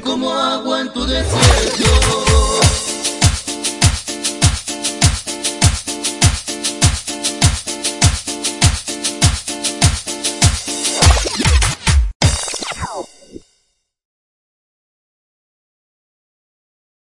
como agua en tu desierto